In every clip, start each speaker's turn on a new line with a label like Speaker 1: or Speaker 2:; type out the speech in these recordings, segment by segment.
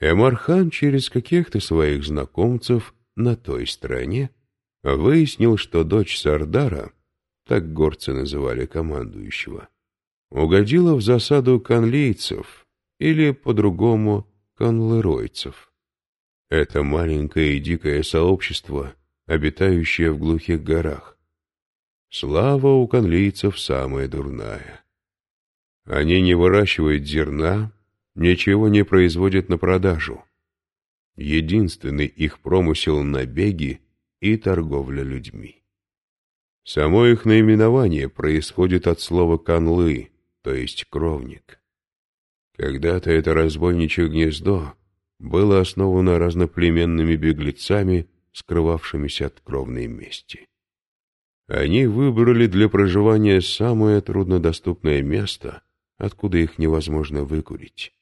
Speaker 1: Эмархан через каких-то своих знакомцев на той стороне выяснил, что дочь Сардара, так горцы называли командующего, угодила в засаду конлейцев или, по-другому, конлеройцев. Это маленькое и дикое сообщество, обитающее в глухих горах. Слава у конлейцев самая дурная. Они не выращивают зерна, ничего не производят на продажу. Единственный их промысел — набеги и торговля людьми. Само их наименование происходит от слова «канлы», то есть «кровник». Когда-то это разбойничье гнездо было основано разноплеменными беглецами, скрывавшимися от кровной мести. Они выбрали для проживания самое труднодоступное место, откуда их невозможно выкурить.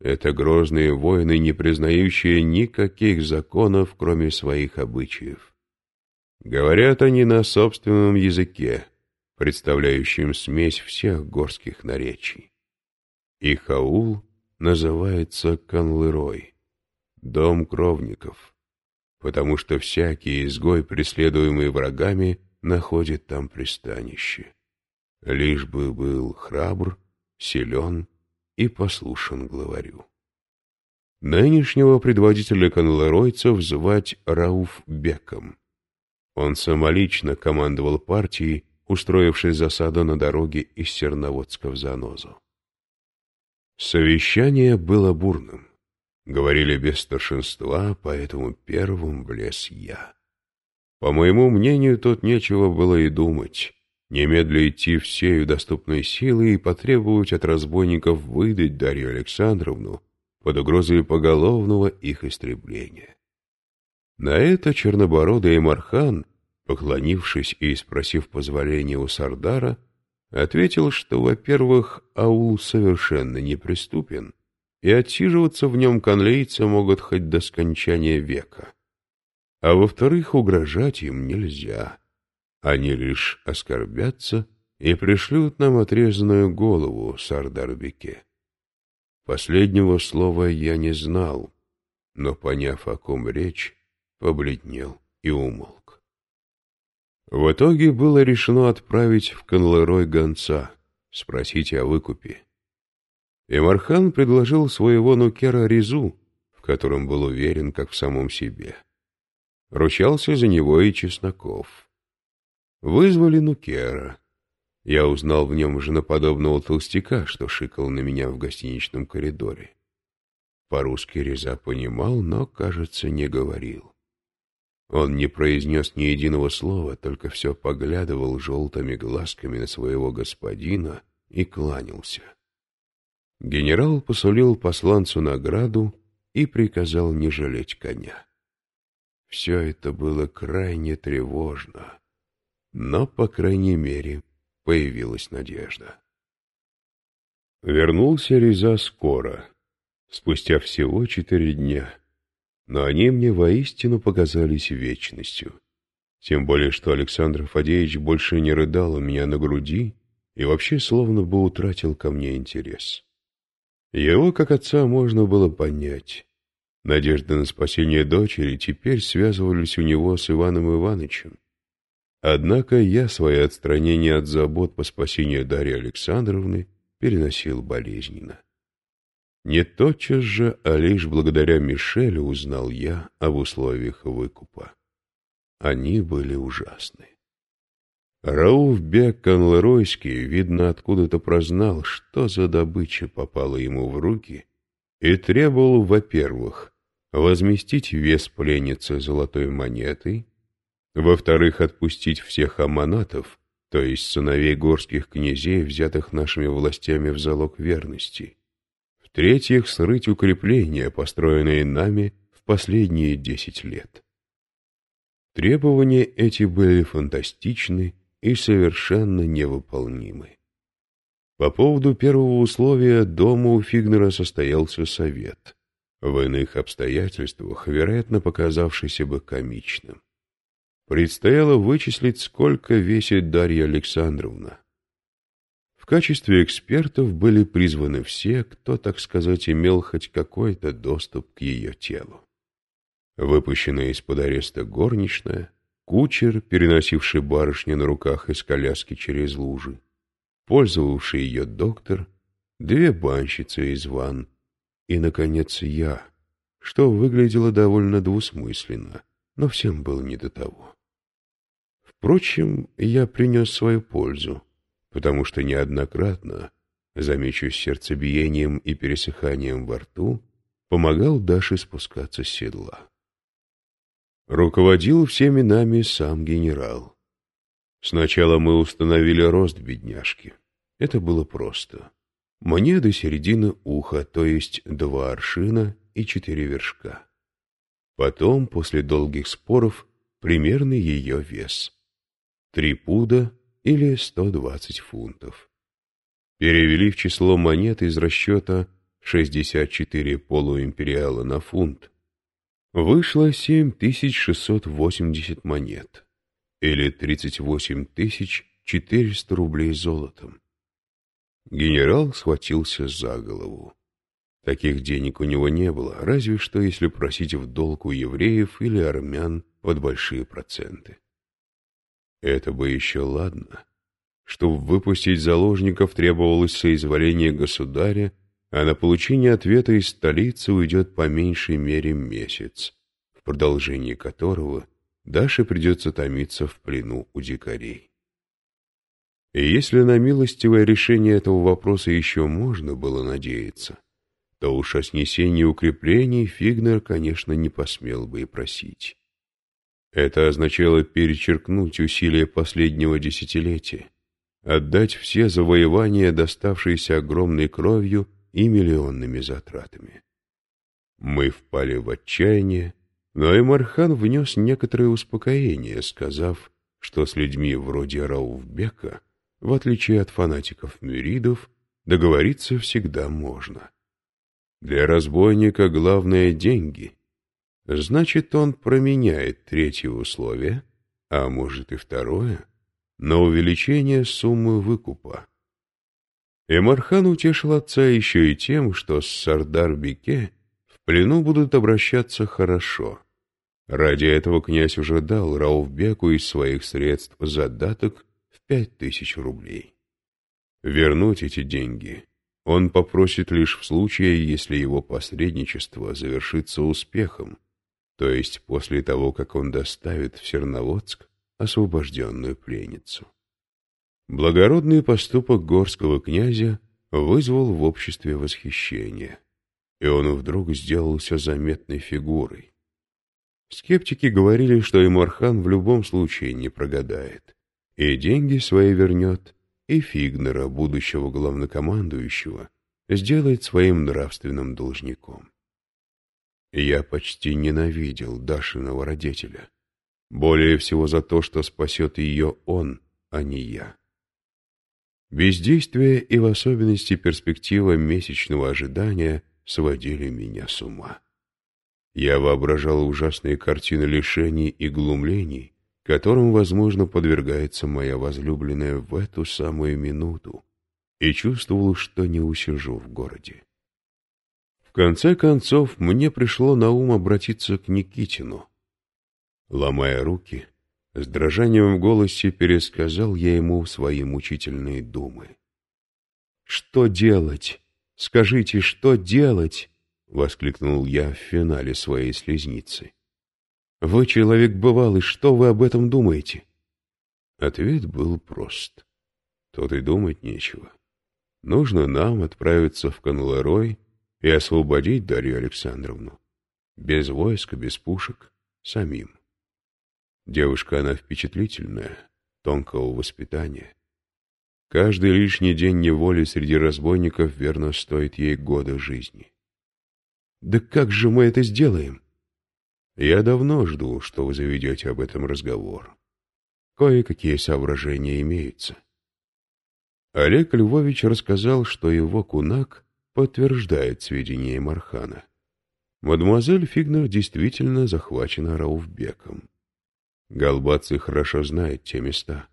Speaker 1: Это грозные воины, не признающие никаких законов, кроме своих обычаев. Говорят они на собственном языке, представляющем смесь всех горских наречий. Их аул называется Канлырой, дом кровников, потому что всякий изгой, преследуемый врагами, находит там пристанище. Лишь бы был храбр, силен и послушен главарю. Нынешнего предводителя конлоройцев звать Рауф Беком. Он самолично командовал партией, устроившись засаду на дороге из Серноводска в Занозу. Совещание было бурным. Говорили без старшинства, поэтому первым влез я. По моему мнению, тут нечего было и думать немедля идти всею доступной силой и потребовать от разбойников выдать Дарью Александровну под угрозой поголовного их истребления. На это чернобородый Мархан, поклонившись и спросив позволения у Сардара, ответил, что, во-первых, аул совершенно неприступен, и отсиживаться в нем конлейцы могут хоть до скончания века, а во-вторых, угрожать им нельзя они лишь оскорбятся и пришлют нам отрезанную голову Сардарбеке. Последнего слова я не знал, но, поняв, о ком речь, побледнел и умолк. В итоге было решено отправить в Конлерой гонца, спросить о выкупе. И Мархан предложил своего нукера Резу, в котором был уверен, как в самом себе. Ручался за него и Чесноков. Вызвали Нукера. Я узнал в нем женоподобного толстяка, что шикал на меня в гостиничном коридоре. По-русски Реза понимал, но, кажется, не говорил. Он не произнес ни единого слова, только все поглядывал желтыми глазками на своего господина и кланялся. Генерал посулил посланцу награду и приказал не жалеть коня. Все это было крайне тревожно. Но, по крайней мере, появилась надежда. Вернулся Реза скоро, спустя всего четыре дня, но они мне воистину показались вечностью. Тем более, что Александр Фадеевич больше не рыдал у меня на груди и вообще словно бы утратил ко мне интерес. Его, как отца, можно было понять. Надежды на спасение дочери теперь связывались у него с Иваном Ивановичем. Однако я свое отстранение от забот по спасению Дарьи Александровны переносил болезненно. Не тотчас же, а лишь благодаря Мишелю узнал я об условиях выкупа. Они были ужасны. Рауф Бек Конлеройский, видно, откуда-то прознал, что за добыча попала ему в руки, и требовал, во-первых, возместить вес пленницы золотой монетой, во-вторых, отпустить всех аманатов, то есть сыновей горских князей, взятых нашими властями в залог верности. В-третьих, срыть укрепления, построенные нами в последние десять лет. Требования эти были фантастичны и совершенно невыполнимы. По поводу первого условия дома у Фигнера состоялся совет, в иных обстоятельствах, вероятно, показавшийся бы комичным предстояло вычислить, сколько весит Дарья Александровна. В качестве экспертов были призваны все, кто, так сказать, имел хоть какой-то доступ к ее телу. Выпущенная из-под ареста горничная, кучер, переносивший барышню на руках из коляски через лужи, пользовавший ее доктор, две банщицы из ван и, наконец, я, что выглядело довольно двусмысленно, но всем было не до того. Впрочем, я принес свою пользу, потому что неоднократно, замечу сердцебиением и пересыханием во рту, помогал Даше спускаться с седла. Руководил всеми нами сам генерал. Сначала мы установили рост бедняжки. Это было просто. Мне до середины уха, то есть два аршина и четыре вершка. Потом, после долгих споров, примерный ее вес. Три пуда или сто двадцать фунтов. Перевели в число монет из расчета шестьдесят четыре полуимпериала на фунт. Вышло семь тысяч шестьсот восемьдесят монет или 38 тысяч 400 рублей золотом. Генерал схватился за голову. Таких денег у него не было, разве что если просить в долг у евреев или армян под большие проценты. Это бы еще ладно. Чтобы выпустить заложников, требовалось соизволение государя, а на получение ответа из столицы уйдет по меньшей мере месяц, в продолжении которого Даше придется томиться в плену у дикарей. И если на милостивое решение этого вопроса еще можно было надеяться, то уж о снесении укреплений Фигнер, конечно, не посмел бы и просить. Это означало перечеркнуть усилия последнего десятилетия, отдать все завоевания, доставшиеся огромной кровью и миллионными затратами. Мы впали в отчаяние, но Эмархан внес некоторое успокоение, сказав, что с людьми вроде Рауфбека, в отличие от фанатиков-мюридов, договориться всегда можно. Для разбойника главное — деньги. Значит, он променяет третье условие, а может и второе, на увеличение суммы выкупа. Эмархан утешил отца еще и тем, что с Сардар-Беке в плену будут обращаться хорошо — Ради этого князь уже дал Рауфбеку из своих средств задаток в пять тысяч рублей. Вернуть эти деньги он попросит лишь в случае, если его посредничество завершится успехом, то есть после того, как он доставит в Серноводск освобожденную пленницу. Благородный поступок горского князя вызвал в обществе восхищение, и он вдруг сделался заметной фигурой. Скептики говорили, что Эмархан в любом случае не прогадает. И деньги свои вернет, и Фигнера, будущего главнокомандующего, сделает своим нравственным должником. Я почти ненавидел Дашиного родителя. Более всего за то, что спасет ее он, а не я. Бездействие и в особенности перспектива месячного ожидания сводили меня с ума. Я воображал ужасные картины лишений и глумлений, которым, возможно, подвергается моя возлюбленная в эту самую минуту, и чувствовал, что не усижу в городе. Конце концов, мне пришло на ум обратиться к Никитину. Ломая руки, с дрожанием в голосе пересказал я ему свои мучительные думы. «Что делать? Скажите, что делать?» — воскликнул я в финале своей слезницы. «Вы человек бывалый, что вы об этом думаете?» Ответ был прост. Тут и думать нечего. Нужно нам отправиться в Конлорой и освободить Дарью Александровну. Без войска, без пушек, самим. Девушка она впечатлительная, тонкого воспитания. Каждый лишний день неволи среди разбойников верно стоит ей года жизни. Да как же мы это сделаем? Я давно жду, что вы заведете об этом разговор. Кое-какие соображения имеются. Олег Львович рассказал, что его кунак подтверждает сведения Мархана. Мадемуазель Фигнер действительно захвачена Рауфбеком. Галбаций хорошо знает те места.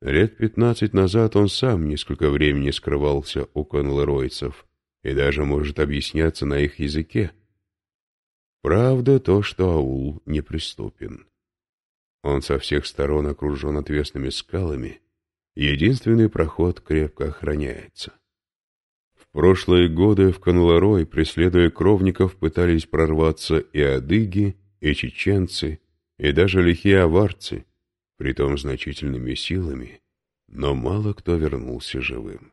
Speaker 1: Лет пятнадцать назад он сам несколько времени скрывался у конлоройцев и даже может объясняться на их языке. Правда то, что аул неприступен. Он со всех сторон окружен отвесными скалами, единственный проход крепко охраняется. Прошлые годы в Конлорой, преследуя кровников, пытались прорваться и адыги, и чеченцы, и даже лихие аварцы, притом значительными силами, но мало кто вернулся живым.